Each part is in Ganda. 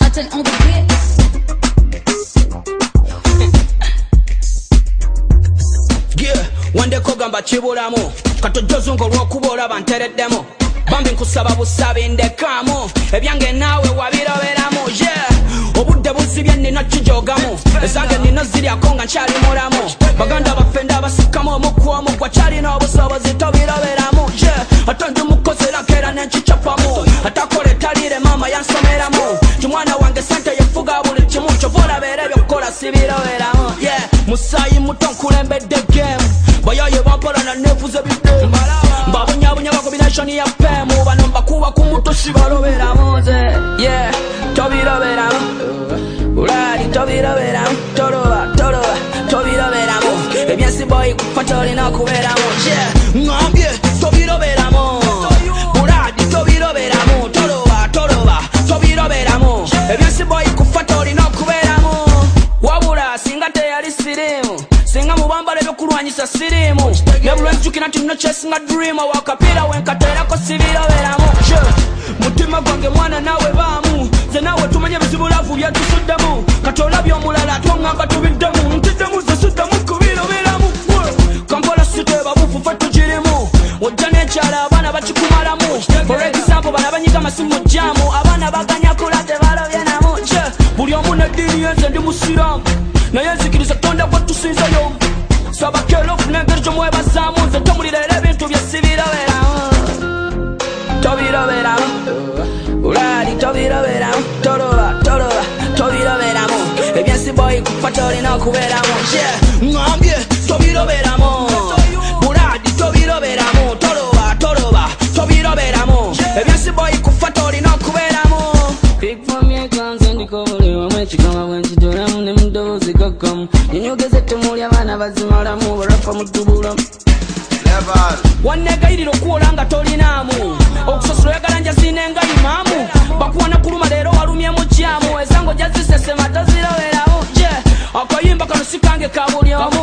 Hutton on the beat. yeah wandeko gamba kibulamu. Katojozunga olw'okuba olaba ntereddemu bambi nkusaba busabi ndekamu. Ebyange naawe wabiroberamu yeah. Obudde buzibye nina kijogamu. Ezange nina ziryako nga nkyali mulamu. Baganda baffe ndabasikamu omukwa omugwa kyalina obusobozi tobiroberamu sente yefuga buli kimu kyova olabeera ebyokukola sibiroberamu yeah. Musayi muto nkulembedde game. Bayaye bampola nanevuze bidde mbabunyabunya ba combination ya pemu bano mbakuba ku muto sibaloberamu nze yeah. Tobiroberamu ulali tobiroberamu toloba toloba tobiroberamu ebyensi boyi kufa tolina okubeeramu yeah. Ngambye tobiroberamu ebyokulwanyisa sirimu. Nebulwa njukira nti nno kyesinga dream. Wakapiira wenkateerako sibiroberamu Sure. mutima gwange mwana naawe baamu. Ze naawe tumanye ebizibulavu byetusuddemu katolabye omulala twongamba tubiddemu. Ntiddemu zesuddamu kubiroberamu kampola sitebabufu fe tugirimu. Wojja nekyala abaana bakikumalamu. Example bana banyiga amasimu jamu abaana baganya kula tebalobye namu. Buli omu neddiini yenze ndi musiramu naye nzikiriza tonda gwetusinzeyo sabakera tobiroberamu toloba toloba tobiroberamu ebyensi boyi kufa tolina okubeeramu Yeah, ngambye tobiroberamu buladi tobiroberamu toloba toloba tobiroberamu ebyensi boyi kufa tolina okubeeramu Big from your guns and the cover Mwe chikama bwenchitolamu ne mudoozi kakamu Ninyogeze temuli abaana bazimalamu barafa mutubulamu wanegayirira okuwola nga tolinaamu si kange ka buli omu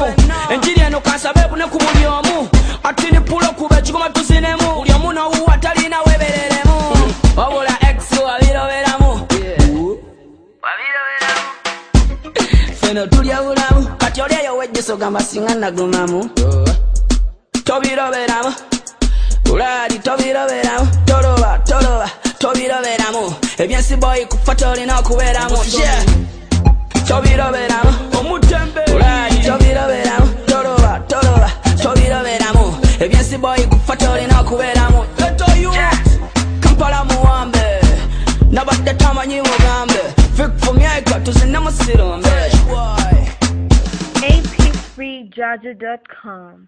enjiri eno kansabe bune ku buli omu. Atini pulo kuba ekigoma tuzinemu buli omu nowuwa talina webereremu wabula ex wabiroberamu Feno tulya bulamu. Kati oli eyo wejjiso gamba singa nagumamu tobiroberamu ulali tobiroberamu toloba toloba tobiroberamu ebyensi boyi kufa tolina okubeeramu tobiroberamu ebyensi boyi kufa tolina okubeeramu kampala muwambe nabadde tamanyi mugambe fikfumyaika tuzine musirombe apfreejaja.com